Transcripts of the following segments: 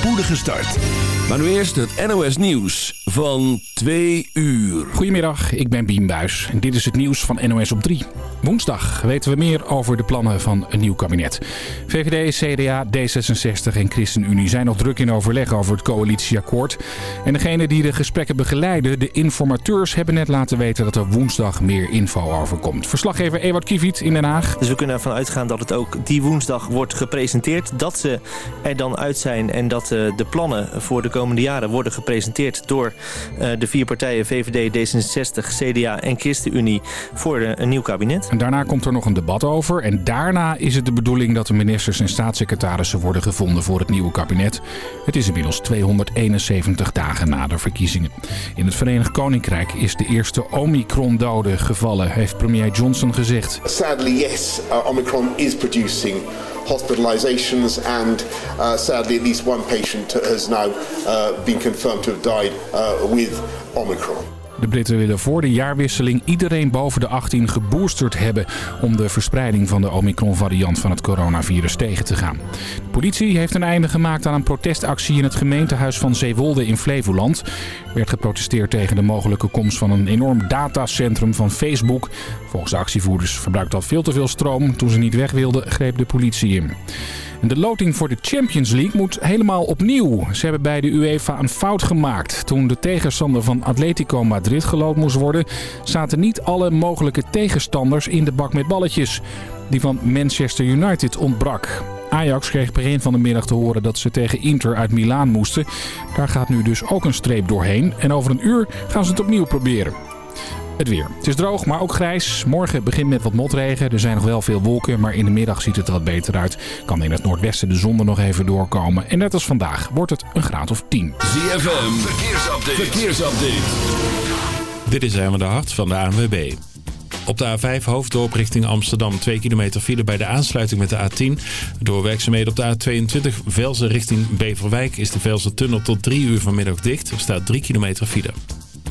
spoedige start. Maar nu eerst het NOS Nieuws van 2 uur. Goedemiddag, ik ben Buis en dit is het nieuws van NOS op 3. Woensdag weten we meer over de plannen van een nieuw kabinet. VVD, CDA, D66 en ChristenUnie zijn nog druk in overleg over het coalitieakkoord. En degene die de gesprekken begeleiden, de informateurs, hebben net laten weten dat er woensdag meer info over komt. Verslaggever Ewart Kiviet in Den Haag. Dus we kunnen ervan uitgaan dat het ook die woensdag wordt gepresenteerd. Dat ze er dan uit zijn en dat eh, de plannen voor de komende jaren worden gepresenteerd door eh, de vier partijen VVD, D66, CDA en ChristenUnie voor een nieuw kabinet. En daarna komt er nog een debat over. En daarna is het de bedoeling dat de ministers en staatssecretarissen worden gevonden voor het nieuwe kabinet. Het is inmiddels 271 dagen na de verkiezingen. In het Verenigd Koninkrijk is de eerste Omicron-dode gevallen, heeft premier Johnson gezegd. Sadly, yes, uh, Omicron is producing hospitalizations and uh, sadly at least one patient has now uh, been confirmed to have died with Omicron. De Britten willen voor de jaarwisseling iedereen boven de 18 geboosterd hebben... om de verspreiding van de Omicron-variant van het coronavirus tegen te gaan. De politie heeft een einde gemaakt aan een protestactie in het gemeentehuis van Zeewolde in Flevoland. Er werd geprotesteerd tegen de mogelijke komst van een enorm datacentrum van Facebook. Volgens de actievoerders verbruikt al veel te veel stroom. Toen ze niet weg wilden, greep de politie in. De loting voor de Champions League moet helemaal opnieuw. Ze hebben bij de UEFA een fout gemaakt. Toen de tegenstander van Atletico Madrid geloot moest worden... zaten niet alle mogelijke tegenstanders in de bak met balletjes. Die van Manchester United ontbrak. Ajax kreeg begin van de middag te horen dat ze tegen Inter uit Milaan moesten. Daar gaat nu dus ook een streep doorheen. En over een uur gaan ze het opnieuw proberen. Het weer. Het is droog, maar ook grijs. Morgen begint met wat motregen. Er zijn nog wel veel wolken, maar in de middag ziet het er wat beter uit. Kan in het noordwesten de zon er nog even doorkomen. En net als vandaag wordt het een graad of 10. ZFM, verkeersupdate. verkeersupdate. Dit is Herman de Hart van de ANWB. Op de A5 hoofddorp richting Amsterdam 2 kilometer file bij de aansluiting met de A10. Door werkzaamheden op de A22 Velzen richting Beverwijk is de Velzen tunnel tot 3 uur vanmiddag dicht. Er staat 3 kilometer file.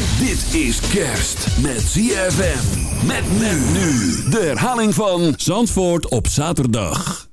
Dit is kerst met ZFM. Met men nu. De herhaling van Zandvoort op zaterdag.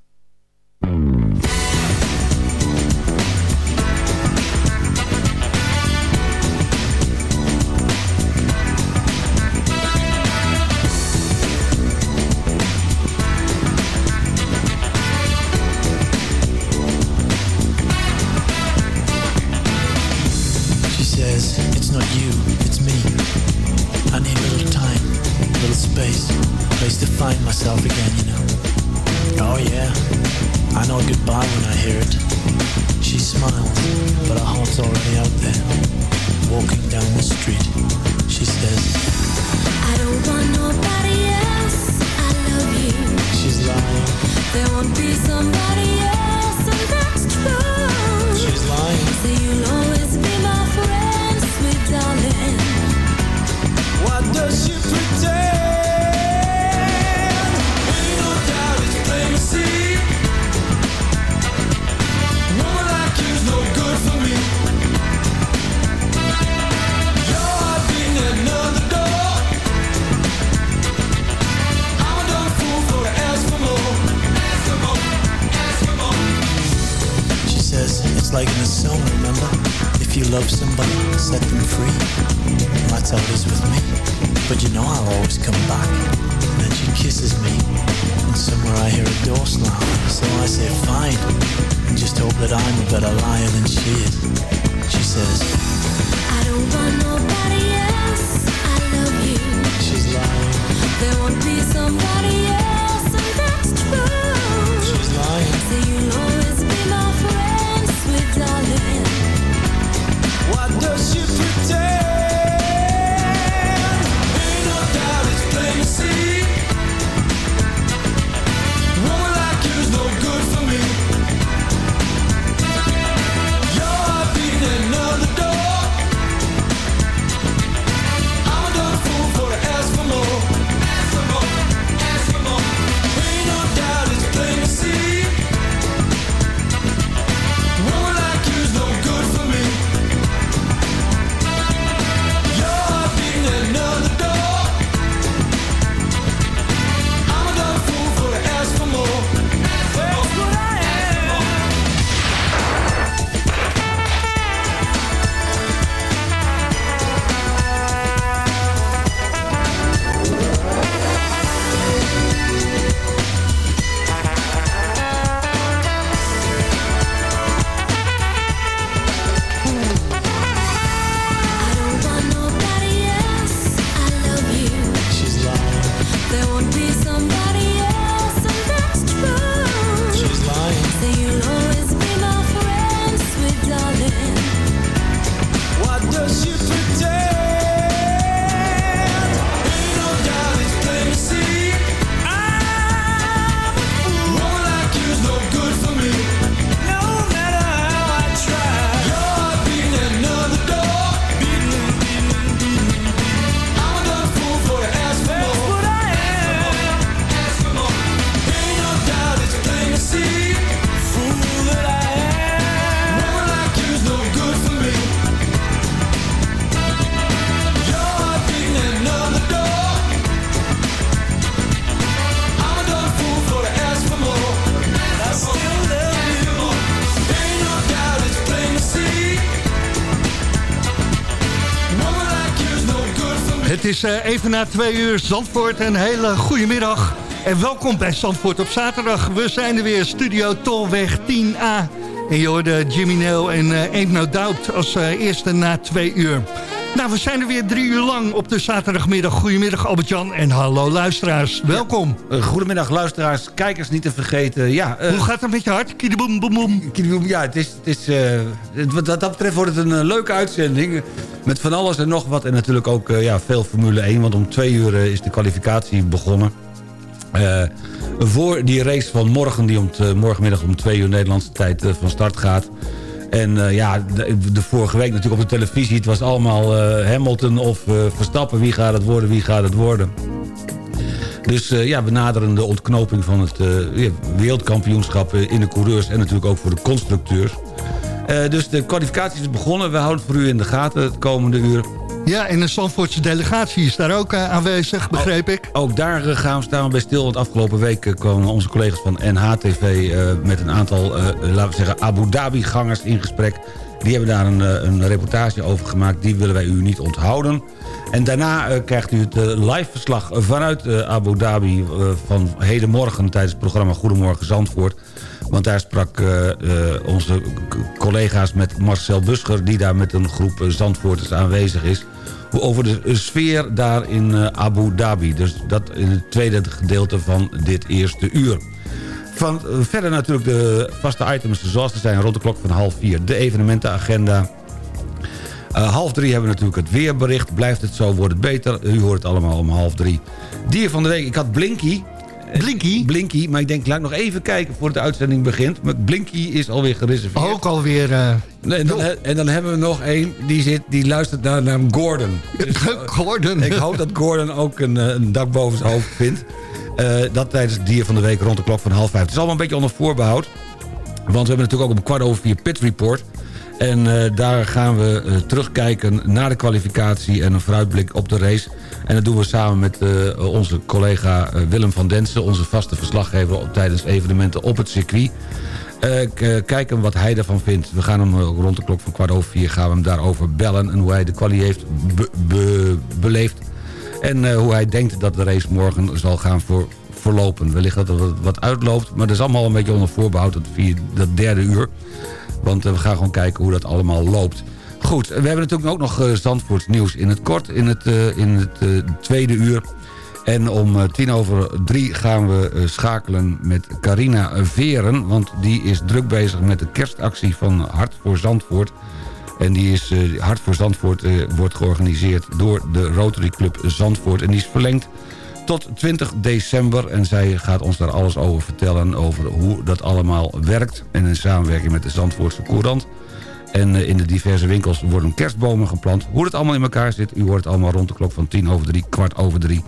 She smiles, but our heart's already out there. Even na twee uur Zandvoort. Een hele goede middag. En welkom bij Zandvoort op zaterdag. We zijn er weer, Studio Tolweg 10A. En je hoorde Jimmy Nail en uh, Ain't No Doubt als uh, eerste na twee uur. Nou, we zijn er weer drie uur lang op de zaterdagmiddag. Goedemiddag Albert-Jan en hallo luisteraars. Welkom. Ja, goedemiddag luisteraars, kijkers niet te vergeten. Ja, uh, Hoe gaat het met je hart? Kiediboem, boem, boem. Ja, het is, het is, uh, wat dat betreft wordt het een leuke uitzending. Met van alles en nog wat. En natuurlijk ook ja, veel Formule 1. Want om twee uur is de kwalificatie begonnen. Uh, voor die race van morgen, die om morgenmiddag om twee uur Nederlandse tijd van start gaat. En ja, de, de, vorige week natuurlijk op de televisie... het was allemaal Hamilton of Verstappen. Wie gaat het worden, wie gaat het worden? Dus ja, we naderen de ontknoping van het wereldkampioenschap in de coureurs... en natuurlijk ook voor de constructeurs. Dus de kwalificatie is begonnen. We houden het voor u in de gaten het komende uur. Ja, en de Zandvoortse delegatie is daar ook uh, aanwezig, begreep ik. Ook, ook daar uh, gaan we staan bij stil. Want afgelopen week komen onze collega's van NHTV... met een aantal, laten we zeggen, Abu Dhabi-gangers in gesprek. Die hebben daar een, een, reportage over gemaakt. Die willen wij u niet onthouden. En daarna krijgt u het live verslag vanuit Abu Dhabi... van hedenmorgen tijdens het programma Goedemorgen Zandvoort... Want daar sprak uh, uh, onze collega's met Marcel Buscher... die daar met een groep Zandvoorters aanwezig is... over de sfeer daar in Abu Dhabi. Dus dat in het tweede gedeelte van dit eerste uur. Van, verder natuurlijk de vaste items zoals ze zijn rond de klok van half vier. De evenementenagenda... Half drie hebben we natuurlijk het weerbericht. Blijft het zo, wordt het beter. U hoort het allemaal om half drie. Dier van de week. Ik had Blinky. Blinky? Blinky, maar ik denk, laat ik nog even kijken voor de uitzending begint. Maar Blinky is alweer gereserveerd. Ook alweer... Uh, en, dan, en, dan, hebben we nog één, die, zit, die luistert naar naam Gordon. Dus, Gordon. Ik hoop dat Gordon ook een, een dak boven zijn hoofd vindt. Uh, dat tijdens het dier van de week rond de klok van half vijf. Het is allemaal een beetje onder voorbehoud. Want we hebben natuurlijk ook om kwart over vier Pit Report... En uh, daar gaan we uh, terugkijken naar de kwalificatie en een vooruitblik op de race. En dat doen we samen met uh, onze collega Willem van Densen... onze vaste verslaggever op, tijdens evenementen op het circuit. kijken wat hij ervan vindt. We gaan hem rond de klok van kwart over vier gaan we hem daarover bellen... en hoe hij de kwalie heeft be be beleefd. En hoe hij denkt dat de race morgen zal gaan voor, verlopen. Wellicht dat er wat uitloopt, maar dat is allemaal een beetje onder voorbehoud... dat, vier, dat derde uur. Want we gaan gewoon kijken hoe dat allemaal loopt. Goed, we hebben natuurlijk ook nog uh, Zandvoorts nieuws in het kort... in het, uh, in het tweede uur. En om tien over drie gaan we schakelen met Carina Veren... want die is druk bezig met de kerstactie van Hart voor Zandvoort... En die is, Hart voor Zandvoort wordt georganiseerd door de Rotary Club Zandvoort. En die is verlengd tot 20 december. En zij gaat ons daar alles over vertellen... over hoe dat allemaal werkt. En in samenwerking met de Zandvoortse Courant. En in de diverse winkels worden kerstbomen geplant. Hoe het allemaal in elkaar zit, u hoort het allemaal rond de klok van 10 over 3, kwart over 3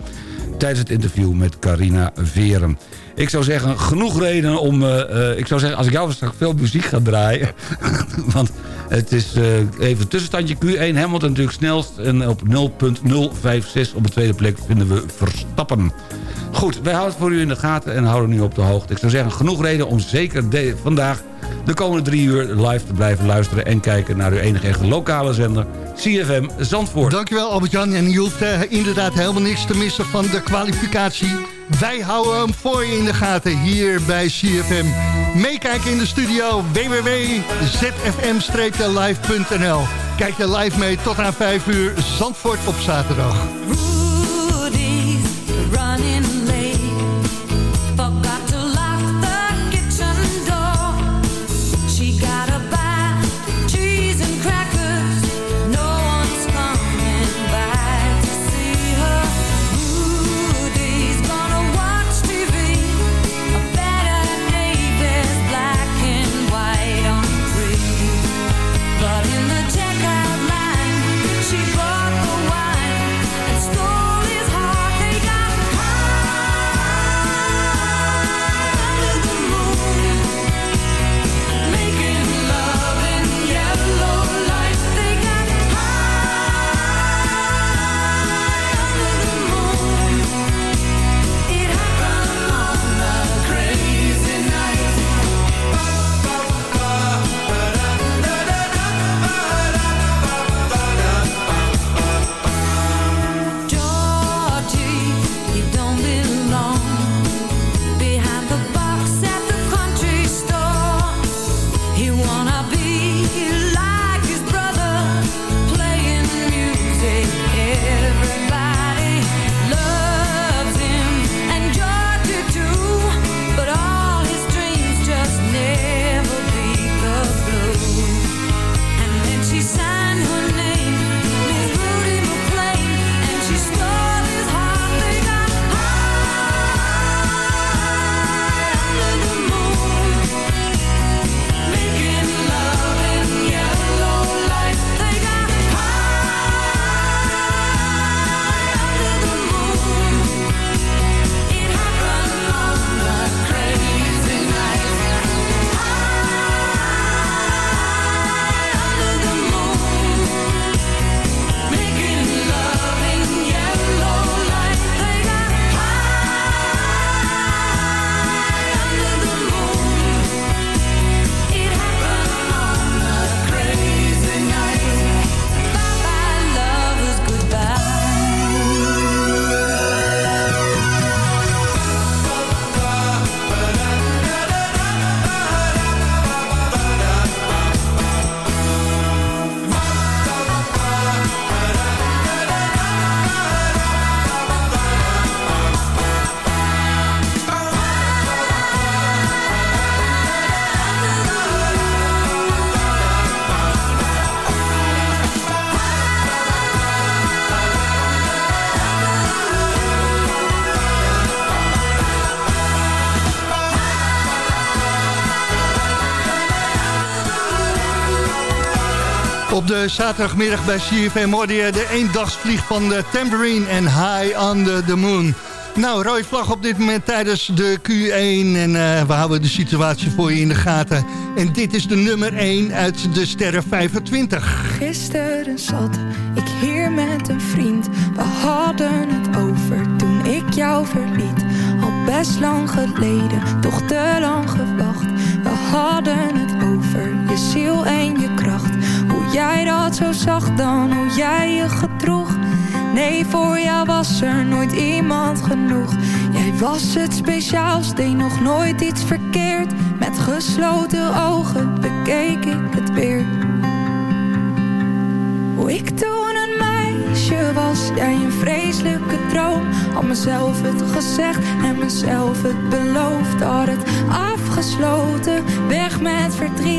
tijdens het interview met Carina Veren. Ik zou zeggen, genoeg reden om... Uh, uh, ik zou zeggen, als ik jou straks veel muziek ga draaien... want het is uh, even tussenstandje Q1. Hamilton natuurlijk snelst. En op 0.056 op de tweede plek vinden we Verstappen. Goed, wij houden het voor u in de gaten en houden u op de hoogte. Ik zou zeggen, genoeg reden om zeker vandaag de komende drie uur live te blijven luisteren... en kijken naar uw enige echte lokale zender, CFM Zandvoort. Dankjewel Albert-Jan. En je hoeft inderdaad helemaal niks te missen van de kwalificatie. Wij houden hem voor je in de gaten hier bij CFM. Meekijken in de studio www.zfm-live.nl Kijk je live mee tot aan 5 uur Zandvoort op zaterdag. Zaterdagmiddag bij CFM hoorde de eendagsvlieg van de Tambourine en High on the, Moon. Nou, rode vlag op dit moment tijdens de Q1 en eh, we houden de situatie voor je in de gaten. En dit is de nummer 1 uit de Sterren 25. Gisteren zat ik hier met een vriend. We hadden het over toen ik jou verliet. Al best lang geleden, toch te lang gewacht. We hadden het over je ziel en je jij dat zo zag dan, hoe jij je gedroeg. Nee, voor jou was er nooit iemand genoeg. Jij was het speciaals, deed nog nooit iets verkeerd. Met gesloten ogen bekeek ik het weer. Hoe ik toen een meisje was, jij een vreselijke droom. Had mezelf het gezegd en mezelf het beloofd. Had het afgesloten, weg met verdriet.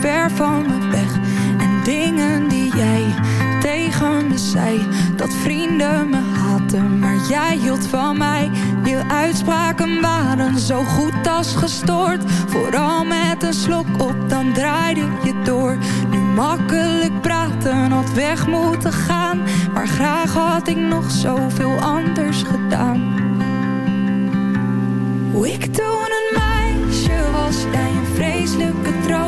ver van me weg. En dingen die jij tegen me zei. Dat vrienden me haten, maar jij hield van mij. Je uitspraken waren zo goed als gestoord. Vooral met een slok op, dan draaide je door. Nu makkelijk praten, had weg moeten gaan. Maar graag had ik nog zoveel anders gedaan. Hoe ik toen een meisje was, jij een vreselijke droom.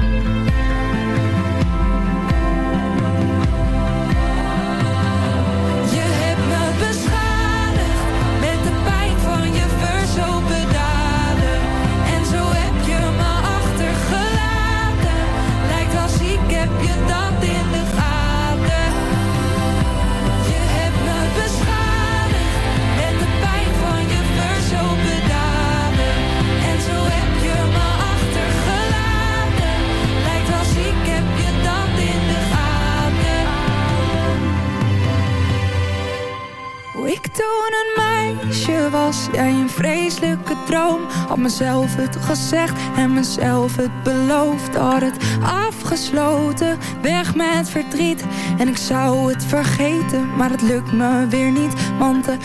Was, jij een vreselijke droom. Had mezelf het gezegd en mezelf het beloofd. Had het afgesloten, weg met verdriet. En ik zou het vergeten, maar het lukt me weer niet. Want de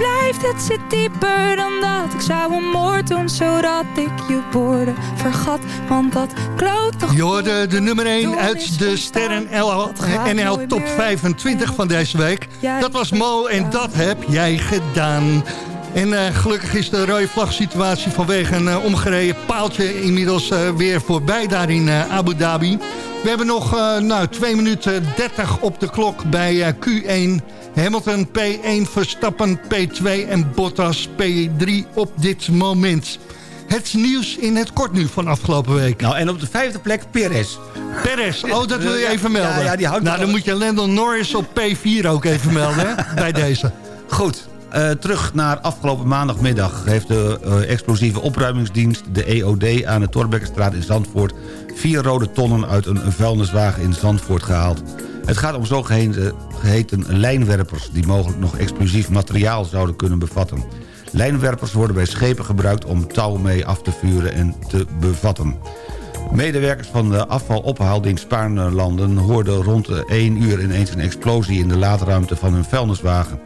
blijft, het zit dieper dan dat. Ik zou een moord doen, zodat ik je woorden vergat. Want dat klote Je hoorde de nummer 1 uit de Sterren LL NL Top 25 van deze week. Dat was Mo en dat heb jij gedaan. En eh, gelukkig is de rode vlag situatie vanwege een eh, omgereden paaltje inmiddels eh, weer voorbij daar in Abu Dhabi. We hebben nog eh, nou, 2 minuten 30 op de klok bij eh, Q1. Hamilton P1, Verstappen P2 en Bottas P3 op dit moment. Het nieuws in het kort nu van afgelopen week. Nou, en op de vijfde plek Perez. Perez, oh, dat wil je even melden. ja, ja, die houdt nou, dan moet je Landon Norris op P4 ook even melden, hè, bij deze. Goed, eh, terug naar afgelopen maandagmiddag... heeft de eh, explosieve opruimingsdienst, de EOD... aan de Torbekkenstraat in Zandvoort... vier rode tonnen uit een vuilniswagen in Zandvoort gehaald. Het gaat om zogeheten geheten lijnwerpers... die mogelijk nog explosief materiaal zouden kunnen bevatten. Lijnwerpers worden bij schepen gebruikt om touw mee af te vuren en te bevatten. Medewerkers van de afvalophaaldienst Spaarnlanden hoorden rond de 1 uur ineens een explosie in de laadruimte van hun vuilniswagen.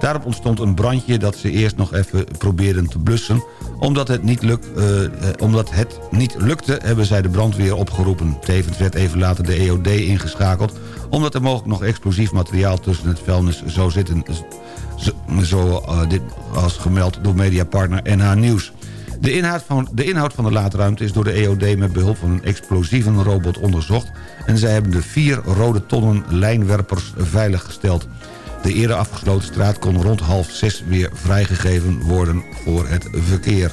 Daarop ontstond een brandje dat ze eerst nog even probeerden te blussen. Omdat het niet, luk, eh, eh, omdat het niet lukte hebben zij de brandweer opgeroepen. Tevens werd even later de EOD ingeschakeld... omdat er mogelijk nog explosief materiaal tussen het vuilnis zou zitten. Z- Zo eh, dit als gemeld door mediapartner NH Nieuws. De inhoud, van, de inhoud van de laadruimte is door de EOD met behulp van een explosievenrobot onderzocht... en zij hebben de vier rode tonnen lijnwerpers veiliggesteld. De eerder afgesloten straat kon rond half zes weer vrijgegeven worden voor het verkeer.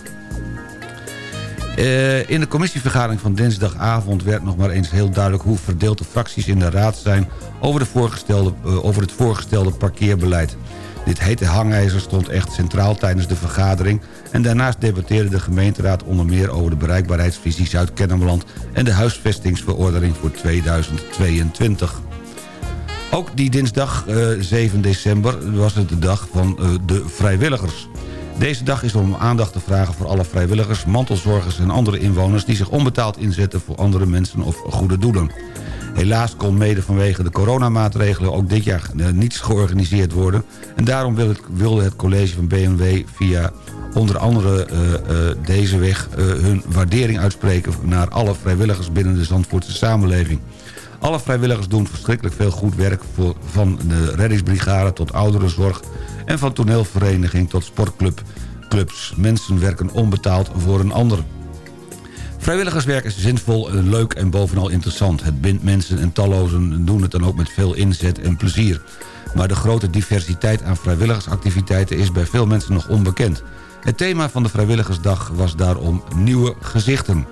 Eh, in de commissievergadering van dinsdagavond werd nog maar eens heel duidelijk... hoe verdeeld de fracties in de raad zijn over, de voorgestelde, eh, over het voorgestelde parkeerbeleid. Dit hete hangijzer stond echt centraal tijdens de vergadering... en daarnaast debatteerde de gemeenteraad onder meer over de bereikbaarheidsvisie Zuid-Kennemerland... en de huisvestingsverordening voor 2022. Ook die dinsdag eh, 7 december was het de dag van eh, de vrijwilligers. Deze dag is om aandacht te vragen voor alle vrijwilligers, mantelzorgers en andere inwoners... die zich onbetaald inzetten voor andere mensen of goede doelen. Helaas kon mede vanwege de coronamaatregelen ook dit jaar eh, niets georganiseerd worden. En daarom wilde het college van BMW via onder andere eh, eh, deze weg... eh, hun waardering uitspreken naar alle vrijwilligers binnen de Zandvoortse samenleving. Alle vrijwilligers doen verschrikkelijk veel goed werk... Voor, van de reddingsbrigade tot ouderenzorg... en van toneelvereniging tot sportclubs. Mensen werken onbetaald voor een ander. Vrijwilligerswerk is zinvol, leuk en bovenal interessant. Het bindt mensen en tallozen doen het dan ook met veel inzet en plezier. Maar de grote diversiteit aan vrijwilligersactiviteiten is bij veel mensen nog onbekend. Het thema van de Vrijwilligersdag was daarom nieuwe gezichten.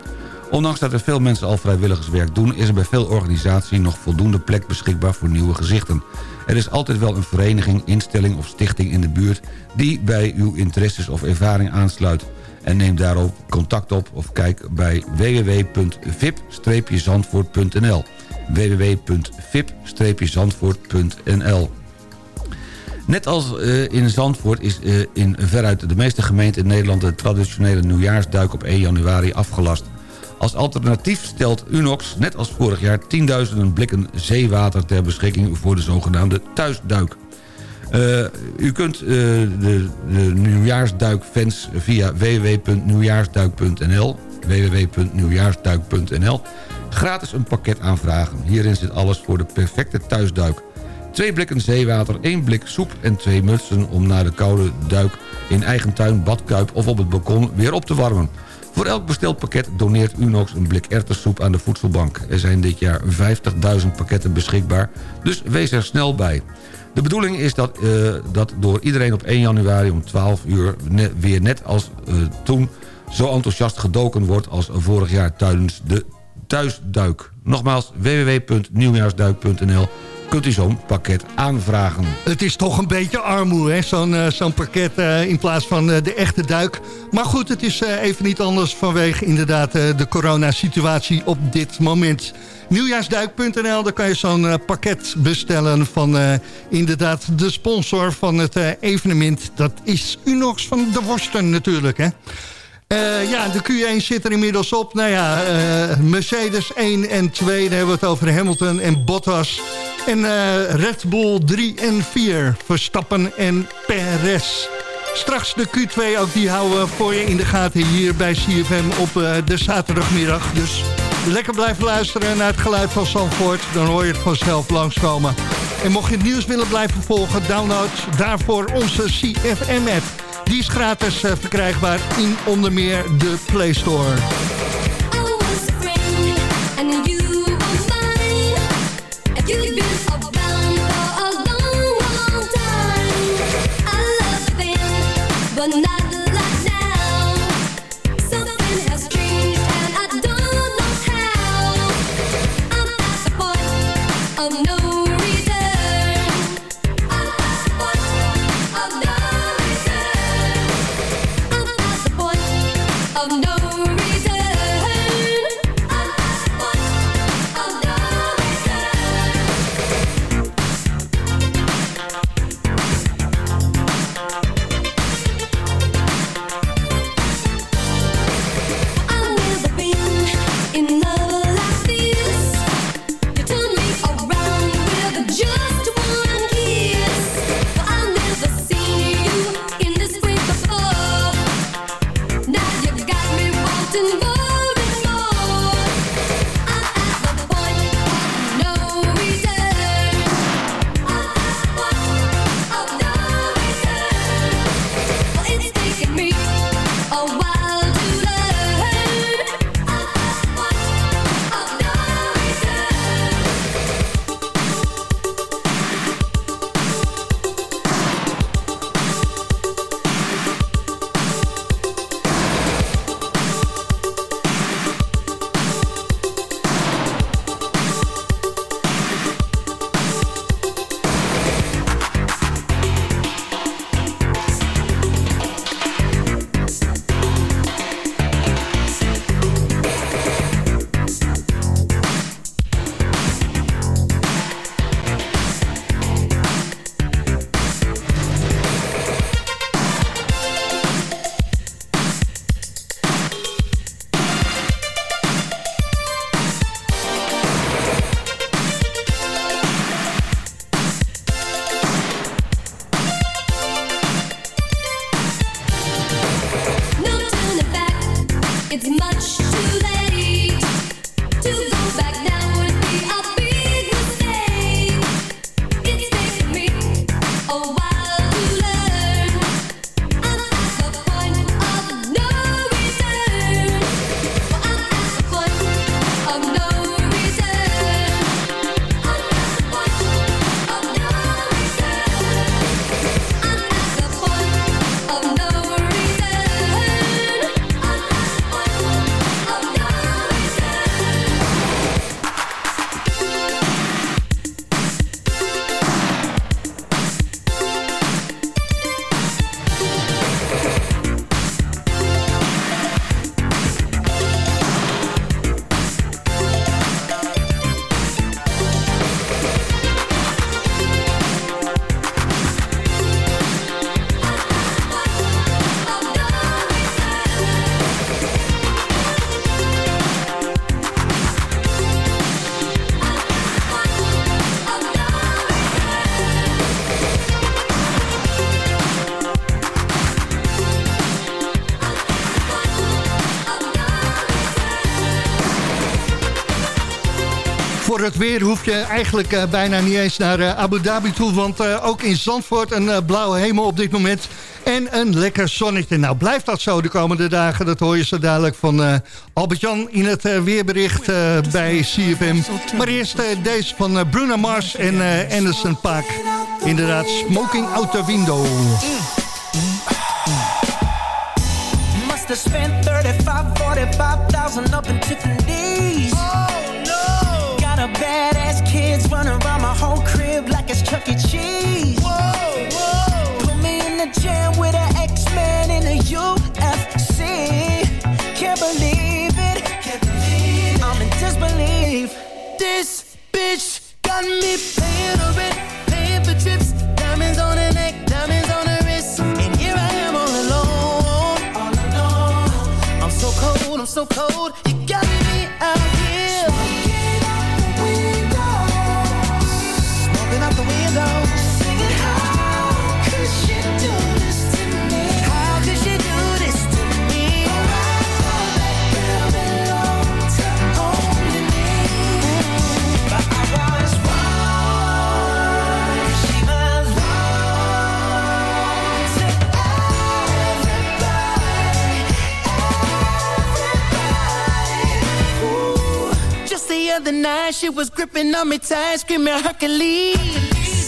Ondanks dat er veel mensen al vrijwilligerswerk doen... is er bij veel organisaties nog voldoende plek beschikbaar voor nieuwe gezichten. Er is altijd wel een vereniging, instelling of stichting in de buurt... die bij uw interesses of ervaring aansluit. En neem daarop contact op of kijk bij www.vip-zandvoort.nl www.vip-zandvoort.nl Net als eh, in Zandvoort is eh, in veruit de meeste gemeenten in Nederland... de traditionele nieuwjaarsduik op 1 januari afgelast. Als alternatief stelt Unox, net als vorig jaar... tienduizenden blikken zeewater ter beschikking voor de zogenaamde thuisduik. Eh, u kunt eh, de, de nieuwjaarsduikfans via www.nieuwjaarsduik.nl www.nieuwjaarsduik.nl gratis een pakket aanvragen. Hierin zit alles voor de perfecte thuisduik. Twee blikken zeewater, één blik soep en twee mutsen... om na de koude duik in eigen tuin, badkuip of op het balkon weer op te warmen. Voor elk besteld pakket doneert Unox een blik erwtensoep aan de voedselbank. Er zijn dit jaar 50.000 pakketten beschikbaar, dus wees er snel bij. De bedoeling is dat, eh, dat door iedereen op 1 januari om 12 uur... weer net als eh, toen zo enthousiast gedoken wordt als vorig jaar tijdens de thuisduik. Nogmaals, www.nieuwjaarsduik.nl kunt u zo'n pakket aanvragen. Het is toch een beetje armoe, hè? zo'n eh, zo'n pakket eh, in plaats van eh, de echte duik. Maar goed, het is even niet anders vanwege inderdaad de coronasituatie op dit moment. Nieuwjaarsduik.nl, daar kan je zo'n pakket bestellen van inderdaad de sponsor van het evenement. Dat is Unox van de Worsten natuurlijk, hè? Eh, ja, de Q1 zit er inmiddels op. Nou ja, eh, Mercedes 1 en 2, daar hebben we het over Hamilton en Bottas. En eh, Red Bull 3 en 4, Verstappen en Perez. Straks de Q2, ook die houden we voor je in de gaten hier bij CFM op de zaterdagmiddag. Dus lekker blijven luisteren naar het geluid van Zandvoort. Dan hoor je het vanzelf langskomen. En mocht je het nieuws willen blijven volgen, download daarvoor onze CFM-app. Die is gratis eh, verkrijgbaar in onder meer de Play Store. Voor het weer hoef je eigenlijk eh, bijna niet eens naar eh, Abu Dhabi toe. Want eh, ook in Zandvoort een blauwe hemel op dit moment. En een lekker zonnetje. Nou, blijft dat zo de komende dagen? Dat hoor je zo dadelijk van Albert-Jan in het weerbericht bij CFM. Maar eerst deze van Bruno Mars en Anderson Paak. Inderdaad, Smoking Out the Window. Must have spent 35, 45,000 up in Tiffany's. Running around my whole crib like it's Chuck E. Cheese. Whoa, whoa! Put me in the jam with an X-Man in the UFC. Can't believe it. Can't believe it. I'm in disbelief. This bitch got me paying her rent, paying for trips, diamonds on her neck, diamonds on her wrist, and here I am all alone, all alone. I'm so cold, I'm so cold. Other night, she was gripping on me tight, screaming Hercules.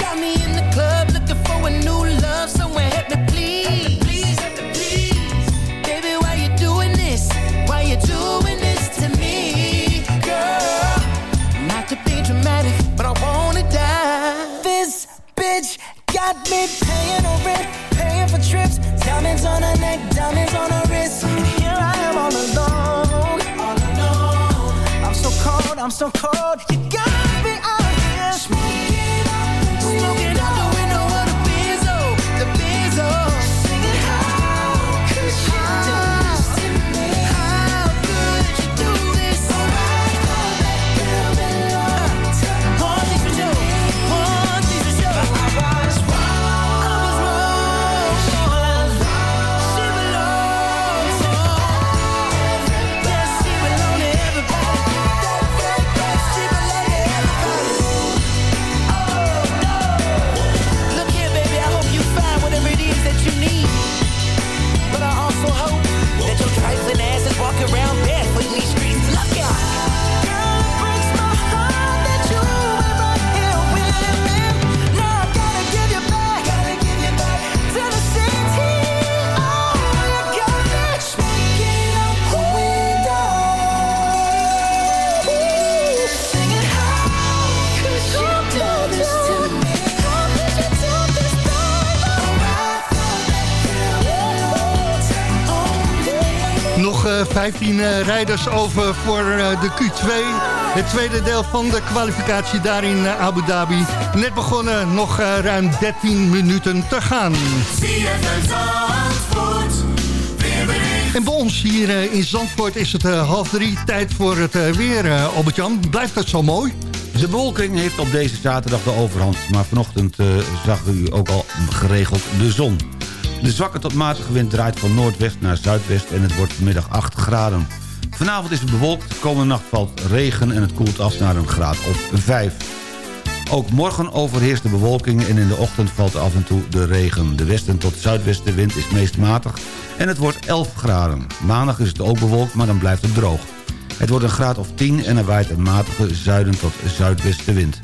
Got me in the club looking for a new love, someone help me please. Baby, why you doing this? Why you doing this to me, girl? Not to be dramatic, but I wanna die. This bitch got me paying her rent, paying for trips, diamonds on her neck, diamonds on her I'm so cold. You got me out here smoking 15 eh, rijders over voor eh, de Q2. Het tweede deel van de kwalificatie daar in eh, Abu Dhabi. Net begonnen, nog ruim 13 minuten te gaan. En bij ons hier in Zandvoort is het half drie. Tijd voor het weer, Albert-Jan. Blijft dat zo mooi? De bewolking heeft op deze zaterdag de overhand. Maar vanochtend zag u ook al geregeld de zon. De zwakke tot matige wind draait van noordwest naar zuidwest en het wordt vanmiddag 8 graden. Vanavond is het bewolkt, komende nacht valt regen en het koelt af naar een graad of 5. Ook morgen overheerst de bewolking en in de ochtend valt af en toe de regen. De westen tot zuidwestenwind is meest matig en het wordt 11 graden. Maandag is het ook bewolkt, maar dan blijft het droog. Het wordt een graad of 10 en er waait een matige zuiden tot zuidwestenwind.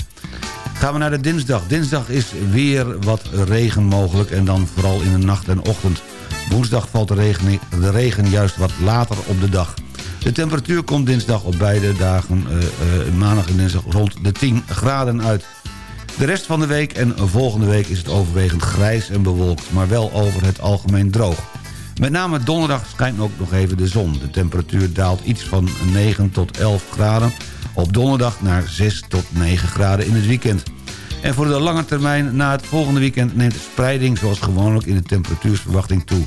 Gaan we naar de dinsdag. Dinsdag is weer wat regen mogelijk en dan vooral in de nacht en ochtend. Woensdag valt de regen, de regen juist wat later op de dag. De temperatuur komt dinsdag op beide dagen, eh, eh, maandag en dinsdag, rond de 10 graden uit. De rest van de week en volgende week is het overwegend grijs en bewolkt... maar wel over het algemeen droog. Met name donderdag schijnt ook nog even de zon. De temperatuur daalt iets van 9 tot 11 graden. Op donderdag naar 6 tot 9 graden in het weekend. En voor de lange termijn na het volgende weekend neemt de spreiding zoals gewoonlijk in de temperatuursverwachting toe.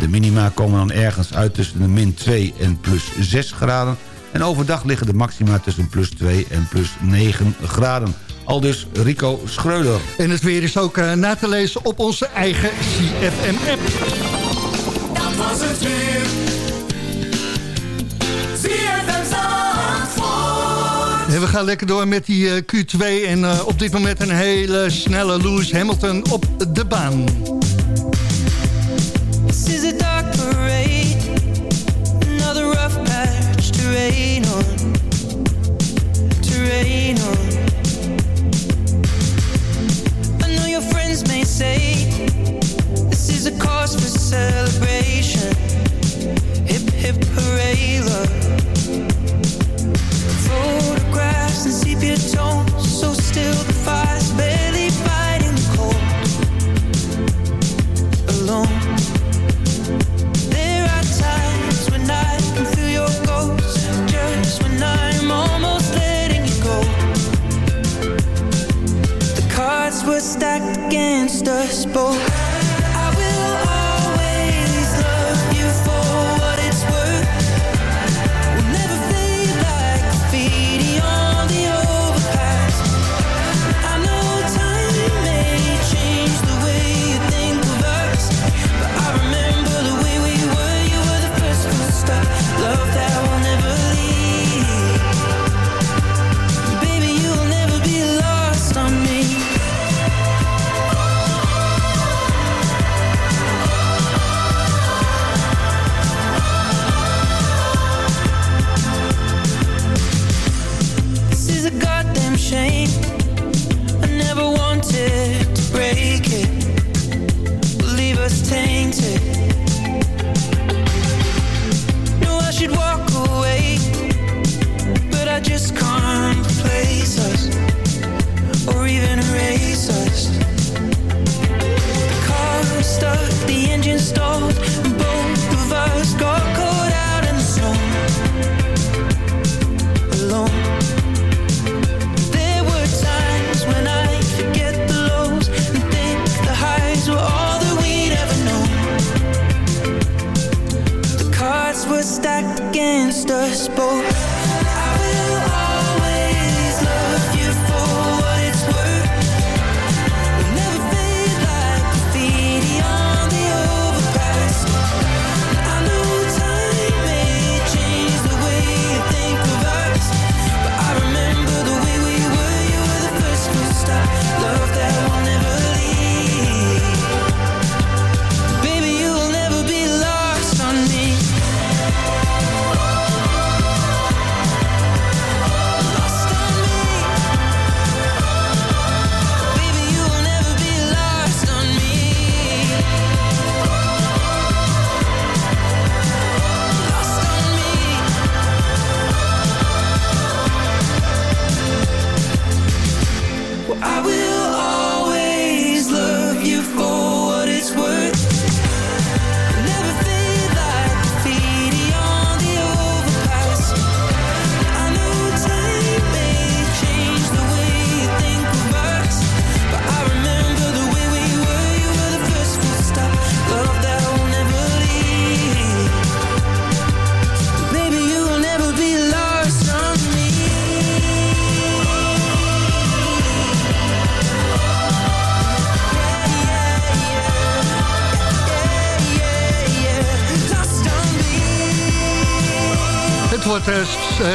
De minima komen dan ergens uit tussen de min 2 en plus 6 graden. En overdag liggen de maxima tussen plus 2 en plus 9 graden. Al dus Rico Schreuder. En het weer is ook eh, na te lezen op onze eigen CFM-app. Dat was het weer. En we gaan lekker door met die eh, Q2 en eh, op dit moment een hele snelle Lewis Hamilton op de baan. This is a dark parade, another rough patch to rain on, to rain on. I know your friends may say this is a cause for celebration. Hip hip hooray, love. Stacked against us wordt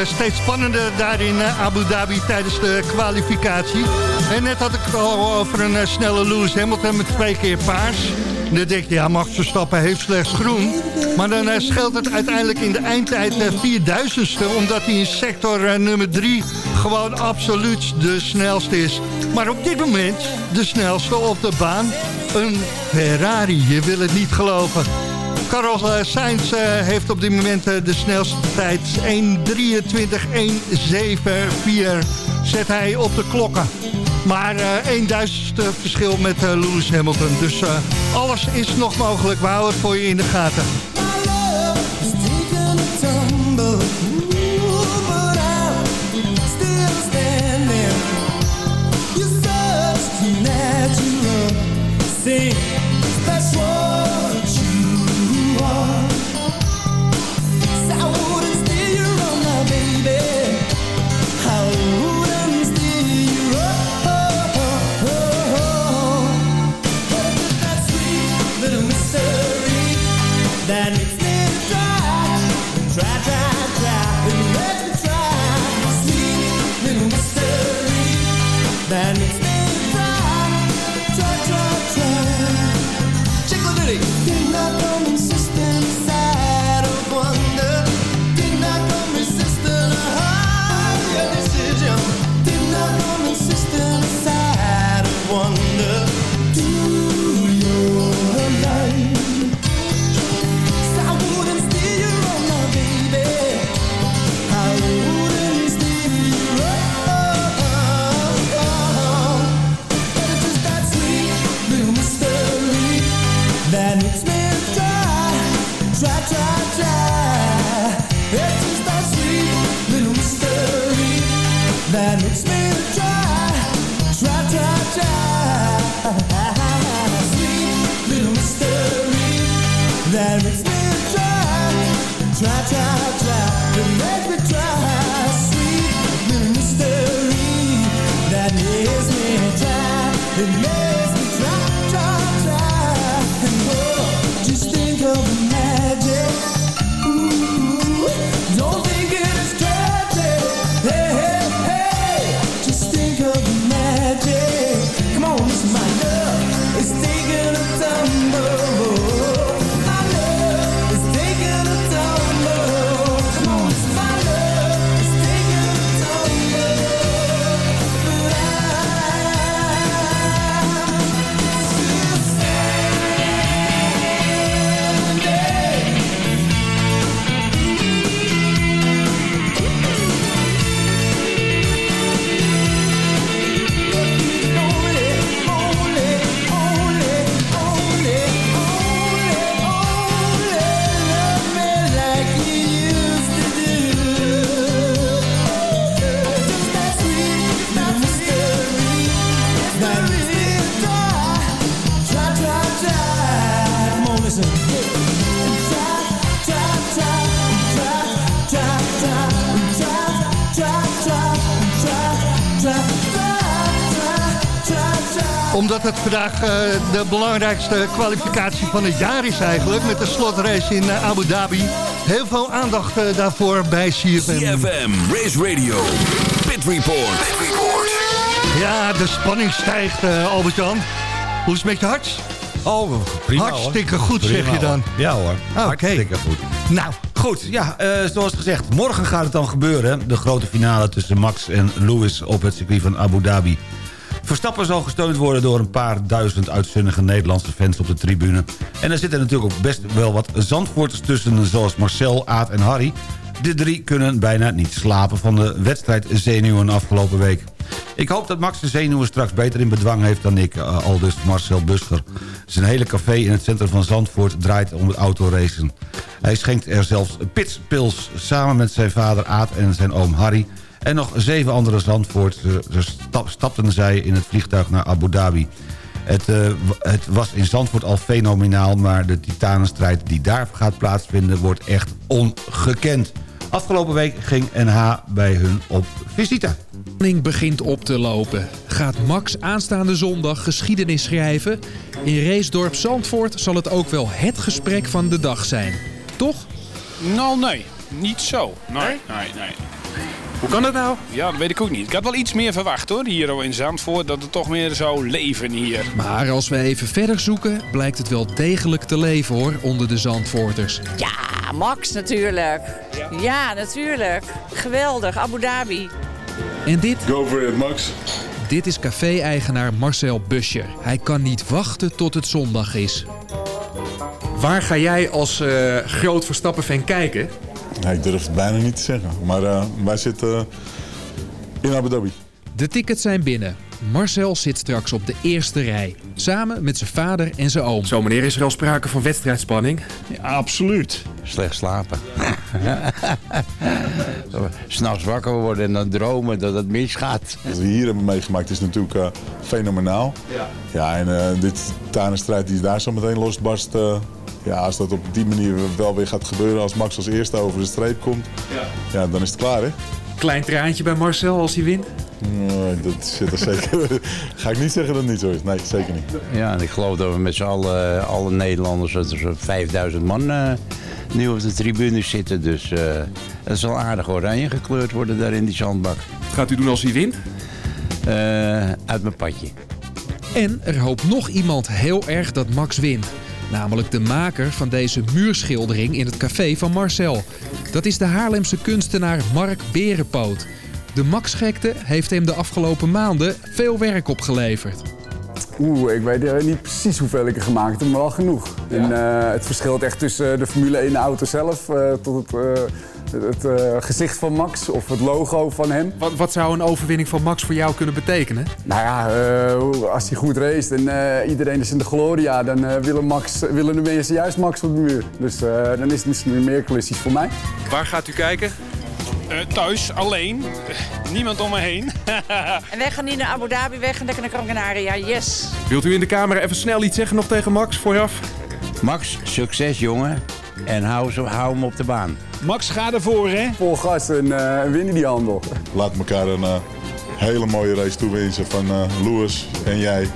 steeds spannender daar in eh, Abu Dhabi tijdens de kwalificatie. En net had ik het al over een eh, snelle Lewis Hamilton met twee keer paars. En dan denk je, ja, Max Verstappen heeft slechts groen. Maar dan eh, scheelt het uiteindelijk in de eindtijd eh, 4000ste... omdat hij in sector eh, nummer 3 gewoon absoluut de snelste is. Maar op dit moment de snelste op de baan, een Ferrari. Je wil het niet geloven. Carlos eh, Sainz eh, heeft op dit moment eh, de snelste tijd. 1.23.174 zet hij op de klokken. Maar eh 1000ste verschil met Lewis Hamilton. Dus alles is nog mogelijk. We houden het voor je in de gaten. Vandaag eh, de belangrijkste kwalificatie van het jaar is eigenlijk... met de slotrace in eh, Abu Dhabi. Heel veel aandacht eh, daarvoor bij CFM. CFM, Race Radio, Pit Report. Ja, de spanning stijgt, Albert-Jan. Hoe is het met je hart? Oh, prima Hartstikke hoor. goed, zeg je dan. hoor. Ja hoor, Oké. hartstikke goed. Nou, Goed, ja, eh, zoals gezegd, morgen gaat het dan gebeuren. De grote finale tussen Max en Lewis op het circuit van Abu Dhabi. Verstappen zal gesteund worden door een paar duizend uitzinnige Nederlandse fans op de tribune. En er zitten natuurlijk ook best wel wat Zandvoorters tussen, zoals Marcel, Aad en Harry. De drie kunnen bijna niet slapen van de wedstrijdzenuwen afgelopen week. Ik hoop dat Max de zenuwen straks beter in bedwang heeft dan ik, eh, aldus Marcel Buscher. Zijn hele café in het centrum van Zandvoort draait om het autoracen. Hij schenkt er zelfs pitspils samen met zijn vader Aad en zijn oom Harry... En nog zeven andere Zandvoorters stap- stapten zij in het vliegtuig naar Abu Dhabi. Het, eh, het was in Zandvoort al fenomenaal... maar de titanenstrijd die daar gaat plaatsvinden wordt echt ongekend. Afgelopen week ging NH bij hun op visite. spanning begint op te lopen. Gaat Max aanstaande zondag geschiedenis schrijven? In racedorp Zandvoort zal het ook wel het gesprek van de dag zijn. Toch? Nou, nee. niet zo. Nee, nee, nee. Hoe kan dat nou? Ja, dat weet ik ook niet. Ik had wel iets meer verwacht hoor, hier in Zandvoort. Dat het toch meer zou leven hier. Maar als we even verder zoeken, blijkt het wel degelijk te leven hoor, onder de Zandvoorters. Ja, Max natuurlijk. Ja, natuurlijk. Geweldig, Abu Dhabi. En dit? Go for it, Max. Dit is café-eigenaar Marcel Buscher. Hij kan niet wachten tot het zondag is. Waar ga jij als eh, groot Verstappen-fan kijken? Ik durf het bijna niet te zeggen. Maar eh, wij zitten in Abu Dhabi. De tickets zijn binnen. Marcel zit straks op de eerste rij. Samen met zijn vader en zijn oom. Zo meneer, is er al sprake van wedstrijdspanning? Ja, absoluut. Slecht slapen. S'nachts wakker worden en dan dromen dat het misgaat. Wat we hier hebben meegemaakt is natuurlijk eh, fenomenaal. Ja. Ja, en eh, dit strijd die daar zo meteen losbarst... eh, ja, als dat op die manier wel weer gaat gebeuren... als Max als eerste over de streep komt... Ja. Ja, dan is het klaar, hè? Klein traantje bij Marcel als hij wint? Nee, dat zit er zeker... Ga ik niet zeggen dat het niet zo is. Nee, zeker niet. Ja, en ik geloof dat we met z'n allen, alle Nederlanders, dat er zo'n 5000 man eh, nu op de tribunes zitten. Dus eh het zal aardig oranje gekleurd worden daar in die zandbak. Wat gaat u doen als hij wint? Eh, uit mijn padje. En er hoopt nog iemand heel erg dat Max wint. Namelijk de maker van deze muurschildering in het café van Marcel. Dat is de Haarlemse kunstenaar Mark Berenpoot. De Max-gekte heeft hem de afgelopen maanden veel werk opgeleverd. Oeh, ik weet eh, niet precies hoeveel ik er gemaakt heb, maar wel genoeg. En, eh, het verschilt echt tussen de Formule 1 auto zelf eh, tot het, eh, het eh, gezicht van Max of het logo van hem. Wat, wat zou een overwinning van Max voor jou kunnen betekenen? Nou ja, eh, als hij goed race en eh, iedereen is in de gloria, dan eh, willen, Max, willen de mensen juist Max op de muur. Dus eh, dan is het misschien weer meer kwesties voor mij. Waar gaat u kijken? Eh, thuis, alleen. Niemand om me heen. En wij gaan niet naar Abu Dhabi, wij gaan lekker naar Gran Canaria. Yes. Wilt u in de camera even snel iets zeggen nog tegen Max vooraf? Max, succes jongen. En hou, zo, hou hem op de baan. Max, ga ervoor hè. Vol gas en eh, winnen die handel. Laat elkaar een eh, hele mooie race toewensen van eh Lewis en jij.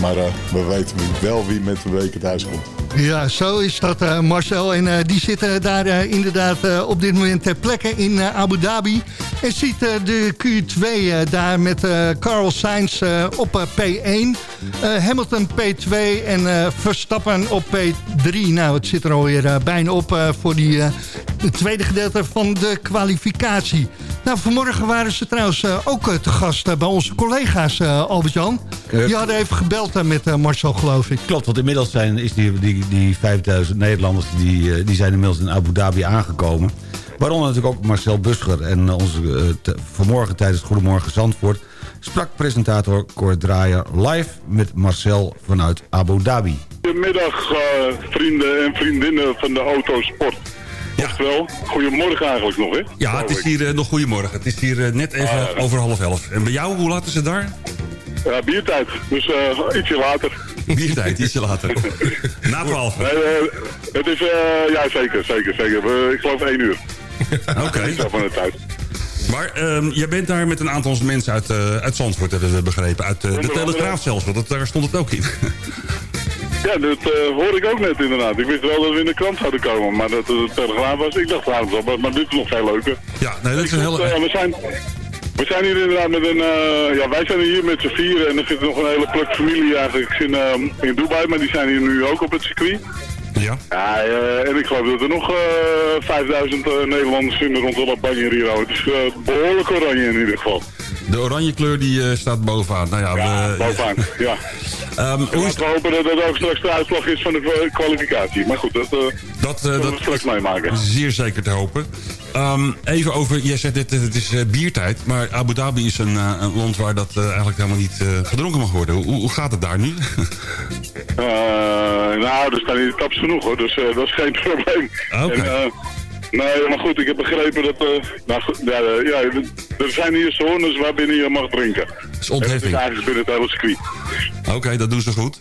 Maar eh, we weten wel wie met de weken thuis komt. Ja, zo is dat, eh, Marcel. En eh, die zitten daar eh, inderdaad op dit moment ter plekke in Abu Dhabi. En ziet de Q2 eh, daar met Carl Sainz op eh, P1. eh, Hamilton P2 en Verstappen op P3. Nou, het zit er alweer bijna op voor die, tweede gedeelte van de kwalificatie. Nou, vanmorgen waren ze trouwens ook te gast bij onze collega's, Albert-Jan. Die hadden even gebeld met Marcel, geloof ik. Klopt, want inmiddels zijn is die, die, die 5000 Nederlanders die, eh, die zijn inmiddels in Abu Dhabi aangekomen. Waaronder natuurlijk ook Marcel Buscher. En eh, onze, eh, te- vanmorgen tijdens Goedemorgen Zandvoort... sprak presentator Cor Draaier live met Marcel vanuit Abu Dhabi. Goedemiddag eh, vrienden en vriendinnen van de autosport. Oftewel, goedemorgen eigenlijk nog, hè? Ja, het is hier nog goedemorgen. Het is hier net even Ah, over half elf. En bij jou, hoe laat is het daar? Ja, biertijd, dus eh, ietsje later. Biertijd, ietsje later. Na twaalf. Nee, het is, eh, ja zeker, zeker, zeker. Ik geloof één uur. Oké. Zo van de tijd. Maar ehm, jij bent daar met een aantal mensen uit, eh uit Zandvoort, hebben we begrepen. Uit de. Telegraaf zelfs, want dat, daar stond het ook in. Ja, dat eh, hoorde ik ook net inderdaad. Ik wist wel dat we in de krant zouden komen, maar dat het de telegraaf was. Ik dacht trouwens al, maar, maar dit is nog veel leuker. Ja, nee, dat is een hele... We, zijn, we zijn hier inderdaad met een... eh, ja, wij zijn hier met z'n vieren en er zit nog een hele pluk familie eigenlijk in, eh, in Dubai, maar die zijn hier nu ook op het circuit. Ja. Ja, eh, en ik geloof dat er nog eh 5000 eh, Nederlanders zitten rond de Bange Rio. Het is eh, behoorlijk oranje in ieder geval. De oranje kleur die eh, staat bovenaan. Nou ja, we, Bovenaan, ja. Ehm, En laten we hopen dat dat ook straks de uitslag is van de kwa- kwalificatie. Maar goed, dat, eh dat, zullen dat we straks meemaken. Zeer zeker te hopen. Ehm, even over, jij zegt dit, het is biertijd, maar Abu Dhabi is een, een land waar dat eigenlijk helemaal niet gedronken mag worden. Hoe, hoe gaat het daar nu? Nou, er staan hier taps genoeg hoor, dus dat is geen probleem. Oké. Nee, maar goed, ik heb begrepen dat... eh, nou, goed, ja, eh, ja, er zijn hier zones waarbinnen je mag drinken. Dat is ontheffing. Het is eigenlijk binnen het hele circuit. Oké, dat doen ze goed.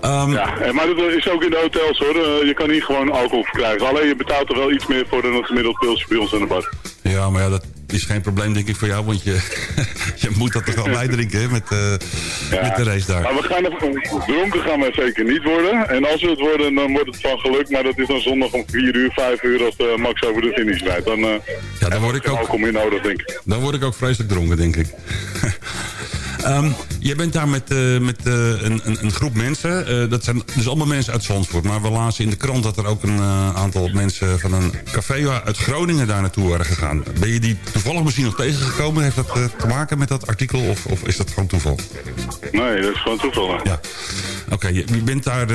Ehm, Ja, en- maar dat is ook in de hotels hoor. Eh, je kan hier gewoon alcohol verkrijgen. Alleen je betaalt er wel iets meer voor dan een gemiddeld pilsje bij ons aan de bar. Ja, maar ja, dat, is geen probleem denk ik voor jou, want je, je moet dat toch wel bijdrinken hè, met, eh, met de race daar. Maar we gaan er, dronken gaan we zeker niet worden. En als we het worden, dan wordt het van geluk. Maar dat is dan zondag om 4 uur, 5 uur als de Max over de finish rijdt. Dan, eh ja, dan word ik ook... nodig, denk ik. Dan word ik ook vreselijk dronken, denk ik. Ehm jij bent daar met, eh, met eh, een, een, een groep mensen. Eh, dat zijn dus allemaal mensen uit Zandvoort. Maar we lazen in de krant dat er ook een aantal mensen van een café uit Groningen daar naartoe waren gegaan. Ben je die toevallig misschien nog tegengekomen? Heeft dat te maken met dat artikel of, of is dat gewoon toeval? Nee, dat is gewoon toeval. hè. Ja. Oké, je, je bent daar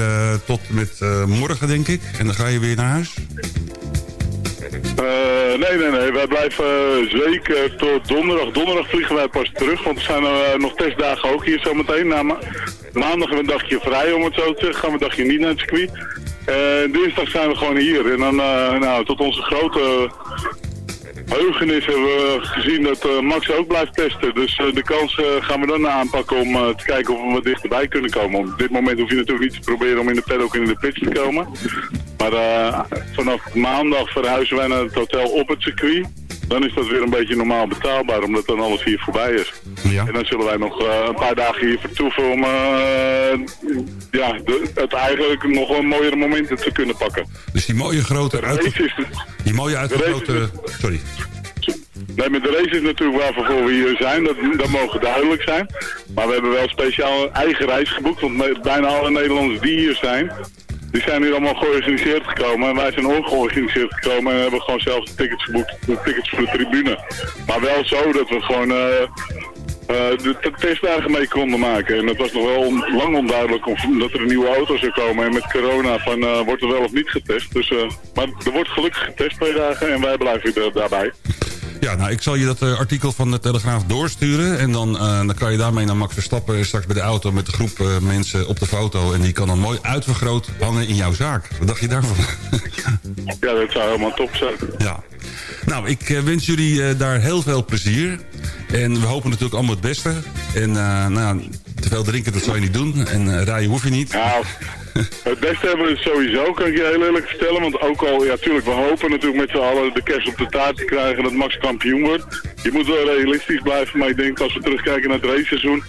tot met morgen, denk ik. En dan ga je weer naar huis? Eh, nee, nee, nee. Wij blijven eh, zeker tot donderdag. Donderdag vliegen wij pas terug, want er zijn eh, nog testdagen ook hier zometeen. Na ma- maandag hebben we een dagje vrij, om het zo te zeggen. Gaan we een dagje niet naar het circuit. Dinsdag zijn we gewoon hier. En dan, nou, tot onze grote heugenis hebben we gezien dat Max ook blijft testen. Dus de kans gaan we dan aanpakken om te kijken of we wat dichterbij kunnen komen. Op dit moment hoef je natuurlijk niet te proberen om in de paddock in de pits te komen. Maar eh, vanaf maandag verhuizen wij naar het hotel op het circuit. Dan is dat weer een beetje normaal betaalbaar, omdat dan alles hier voorbij is. En dan zullen wij nog eh, een paar dagen hier vertoeven om eh, ja, de, het eigenlijk nog wel mooiere momenten te kunnen pakken. Dus die mooie grote... Uit... Die mooie uitgegrote... Sorry. Nee, met de race is natuurlijk waarvoor we hier zijn. Dat, dat mogen duidelijk zijn. Maar we hebben wel speciaal een eigen reis geboekt. Want bijna alle Nederlanders die hier zijn, die zijn hier allemaal georganiseerd gekomen. En wij zijn ook georganiseerd gekomen en hebben gewoon zelf de tickets geboekt. De tickets voor de tribune. Maar wel zo dat we gewoon eh, eh, de testdagen mee konden maken. En dat was nog wel lang onduidelijk of, dat er een nieuwe auto zou komen. En met corona van, eh, wordt er wel of niet getest. Dus, maar er wordt gelukkig getest twee dagen en wij blijven er daarbij. Ja, nou, ik zal je dat eh, artikel van de Telegraaf doorsturen. En dan, eh, dan kan je daarmee naar Max Verstappen straks bij de auto... met de groep eh, mensen op de foto. En die kan dan mooi uitvergroot hangen in jouw zaak. Wat dacht je daarvan? Ja, dat zou helemaal top zijn. Ja. Nou, ik wens jullie daar heel veel plezier. En we hopen natuurlijk allemaal het beste. En nou, te veel drinken, dat zou je niet doen. En rijden hoef je niet. Nou, het beste hebben we sowieso, kan ik je heel eerlijk vertellen. Want ook al, ja tuurlijk, we hopen natuurlijk met z'n allen de kerst op de taart te krijgen dat Max kampioen wordt. Je moet wel realistisch blijven, maar ik denk als we terugkijken naar het raceseizoen,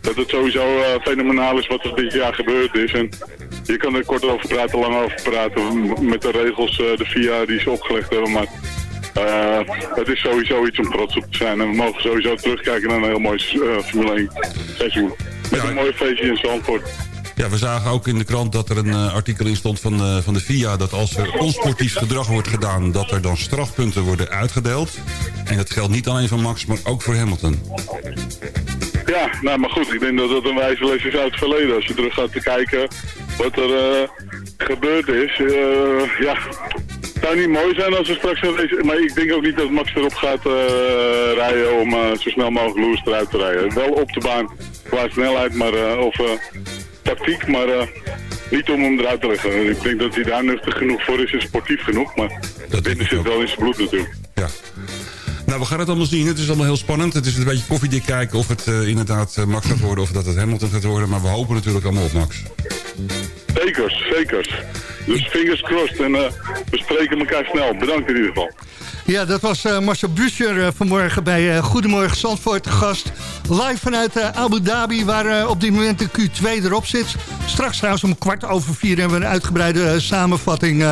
dat het sowieso eh, fenomenaal is wat er dit jaar gebeurd is. En je kan er kort over praten, lang over praten, met de regels, eh, de VIA die ze opgelegd hebben. Maar eh, het is sowieso iets om trots op te zijn. En we mogen sowieso terugkijken naar een heel mooi Formule 1 seizoen. Met een mooi feestje in Zandvoort. Ja, we zagen ook in de krant dat er een eh, artikel in stond van, eh, van de FIA... dat als er onsportief gedrag wordt gedaan... dat er dan strafpunten worden uitgedeeld. En dat geldt niet alleen voor Max, maar ook voor Hamilton. Ja, nou maar goed, ik denk dat dat een wijze les is uit het verleden. Als je terug gaat te kijken wat er eh, gebeurd is. ja, het zou niet mooi zijn als er straks een race... Maar ik denk ook niet dat Max erop gaat rijden om zo snel mogelijk Lewis eruit te rijden. Wel op de baan qua snelheid maar, of tactiek, maar eh, niet om hem eruit te leggen. Ik denk dat hij daar nuchter genoeg voor is en sportief genoeg. Maar dat binnen zit wel in zijn bloed natuurlijk. Nou, we gaan het allemaal zien. Het is allemaal heel spannend. Het is een beetje koffiedik kijken of het eh, inderdaad eh, Max gaat worden... of dat het Hamilton gaat worden. Maar we hopen natuurlijk allemaal op Max. Zekers, zekers. Dus fingers crossed en we spreken elkaar snel. Bedankt in ieder geval. Ja, dat was eh, Marcel Buscher eh, vanmorgen bij eh, Goedemorgen Zandvoort gast. Live vanuit Abu Dhabi, waar op dit moment de Q2 erop zit. Straks trouwens om kwart over vier hebben we een uitgebreide samenvatting...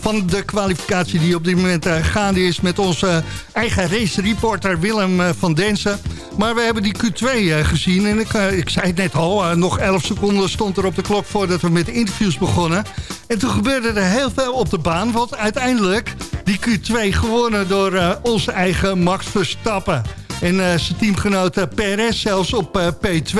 van de kwalificatie die op dit moment gaande is... met onze eigen race reporter Willem van Densen. Maar we hebben die Q2 eh, gezien en ik, ik zei het net al... nog 11 seconden stond er op de klok voordat we met de interviews begonnen. En toen gebeurde er heel veel op de baan, want uiteindelijk die Q2 gewonnen door eh, onze eigen Max Verstappen. En eh, zijn teamgenoot Perez zelfs op eh, P2.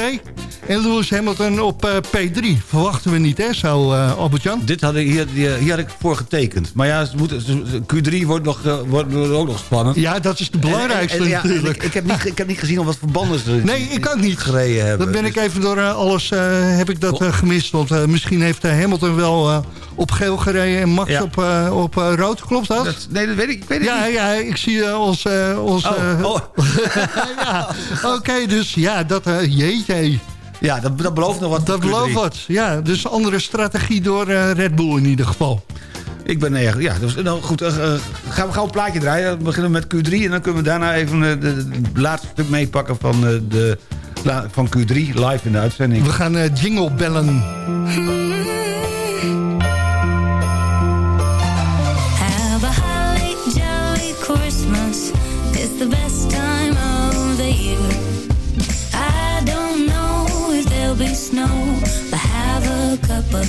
En Lewis Hamilton op eh, P3. Verwachten we niet, hè, zo, eh Albert-Jan? Dit had ik, hier, hier, had ik voor getekend. Maar ja, ze- Q3 wordt, nog, eh, wordt ook nog spannend. Ja, dat is de belangrijkste En- en- en ja, natuurlijk. Ik, ik, heb niet, ik heb niet gezien al wat voor banden ze Nee, ik ook niet. gereden hebben. Dan ben ik even door alles heb ik dat gemist. Want misschien heeft Hamilton wel op geel gereden en Max Ja. op, op rood. Klopt dat? nee, dat weet ik, ik weet het ja, niet. Ja, ik zie ons... ons Oh, oh. ja, oké, dus ja, dat... jeetje. Ja, dat, dat belooft nog wat. Dat belooft wat, ja. Dus andere strategie door eh, Red Bull in ieder geval. Ik ben erg. Ja, dus, nou goed. Uh, gaan we gauw een plaatje draaien. We beginnen met Q3 en dan kunnen we daarna even het laatste stuk meepakken van, de, van Q3 live in de uitzending. We gaan jingle bellen. Hmm.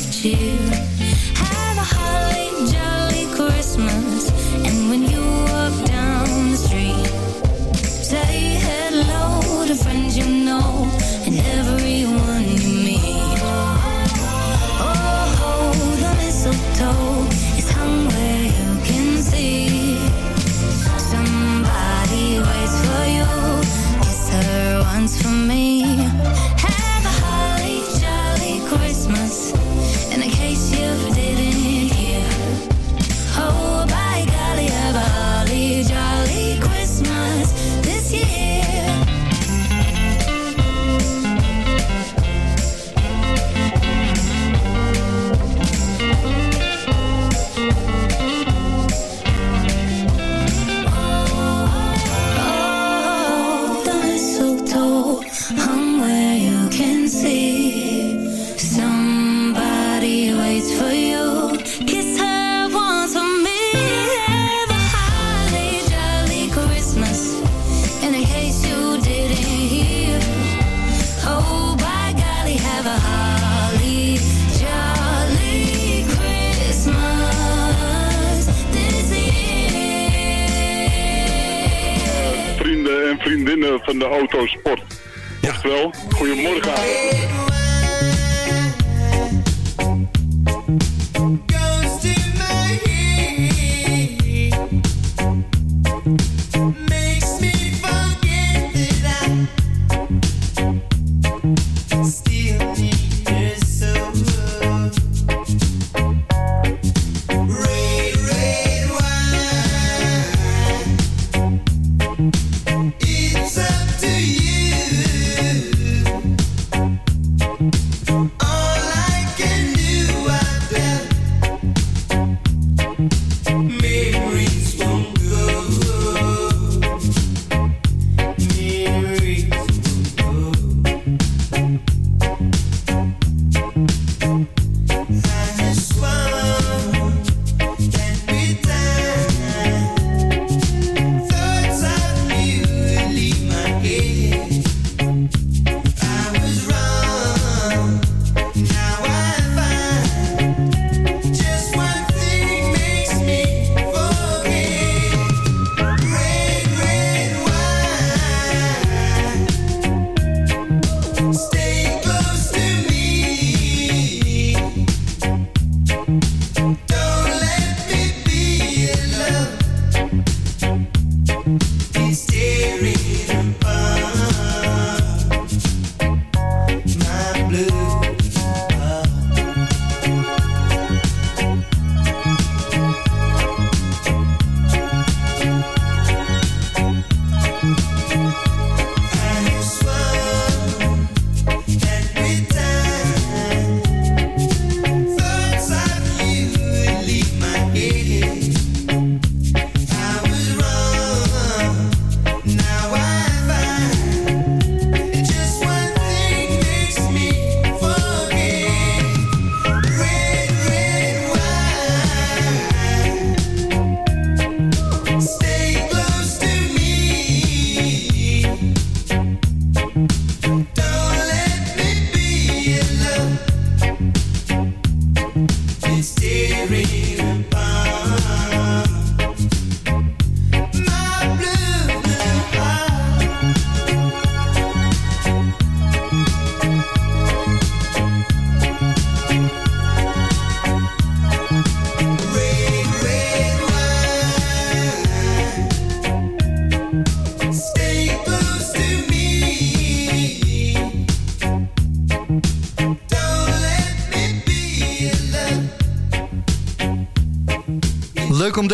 with you.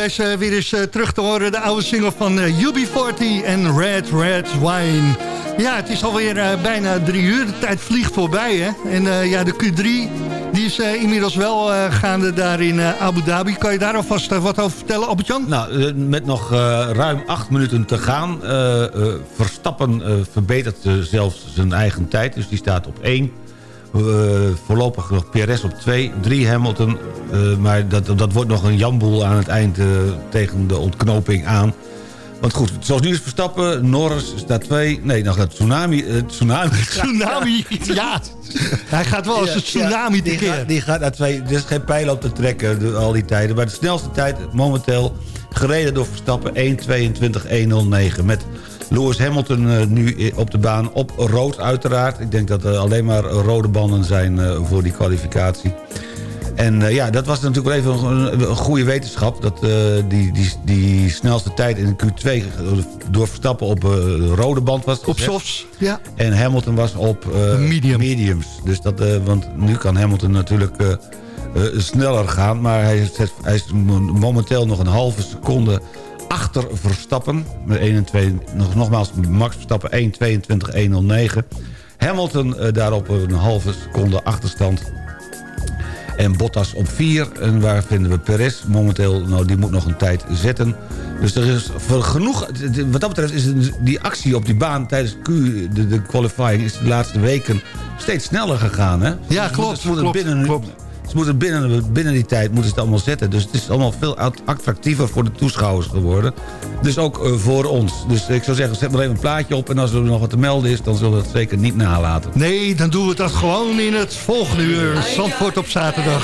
Eh, weer eens eh, terug te horen. De oude single van eh, UB40 en Red Red Wine. Ja, het is alweer bijna drie uur. De tijd vliegt voorbij, hè? En ja, de Q3 die is inmiddels wel gaande daar in Abu Dhabi. Kan je daar alvast wat over vertellen, Albert-Jan? Nou, met nog ruim acht minuten te gaan. Verstappen verbetert zelfs zijn eigen tijd. Dus die staat op één voorlopig nog PRS op 2. 3 Hamilton. eh, maar dat, dat wordt nog een jamboel aan het eind eh, tegen de ontknoping aan. Want goed, zoals nu is Verstappen, Norris staat 2. Nee, nog het tsunami. eh, tsunami. Tsunami, ja. Hij gaat wel als een tsunami die, tekeer. gaat, die gaat naar 2. Er is geen pijl op te trekken de- al die tijden. Maar de snelste tijd momenteel gereden door Verstappen 1.22.109. Met Lewis Hamilton eh, nu op de baan op rood uiteraard. Ik denk dat er alleen maar rode banden zijn eh, voor die kwalificatie. En eh, ja, dat was natuurlijk wel even een, een goede wetenschap. Dat eh, die, die, die snelste tijd in Q2 door Verstappen op eh, rode band was. Op softs, ja. En Hamilton was op eh, mediums. Dus dat, eh, want nu kan Hamilton natuurlijk eh, eh, sneller gaan. Maar hij, zet- hij is mo- momenteel nog een halve seconde achter Verstappen. Met 1 en 2, nog, nogmaals, Max Verstappen 1, 22, 109. Hamilton eh, daarop een halve seconde achterstand. En Bottas op 4. En waar vinden we Perez? Momenteel, nou, die moet nog een tijd zetten. Dus er is genoeg... Wat dat betreft is die actie op die baan tijdens Q, de, de qualifying... is de laatste weken steeds sneller gegaan, hè? Ja, Ze klopt, Ze moeten klopt, binnen, Ze moeten binnen, binnen die tijd moeten ze het allemaal zetten. Dus het is allemaal veel at- attractiever voor de toeschouwers geworden. Dus ook eh, voor ons. Dus ik zou zeggen, zet maar even een plaatje op... en als er nog wat te melden is, dan zullen we het zeker niet nalaten. Nee, dan doen we dat gewoon in het volgende uur. Zandvoort op zaterdag.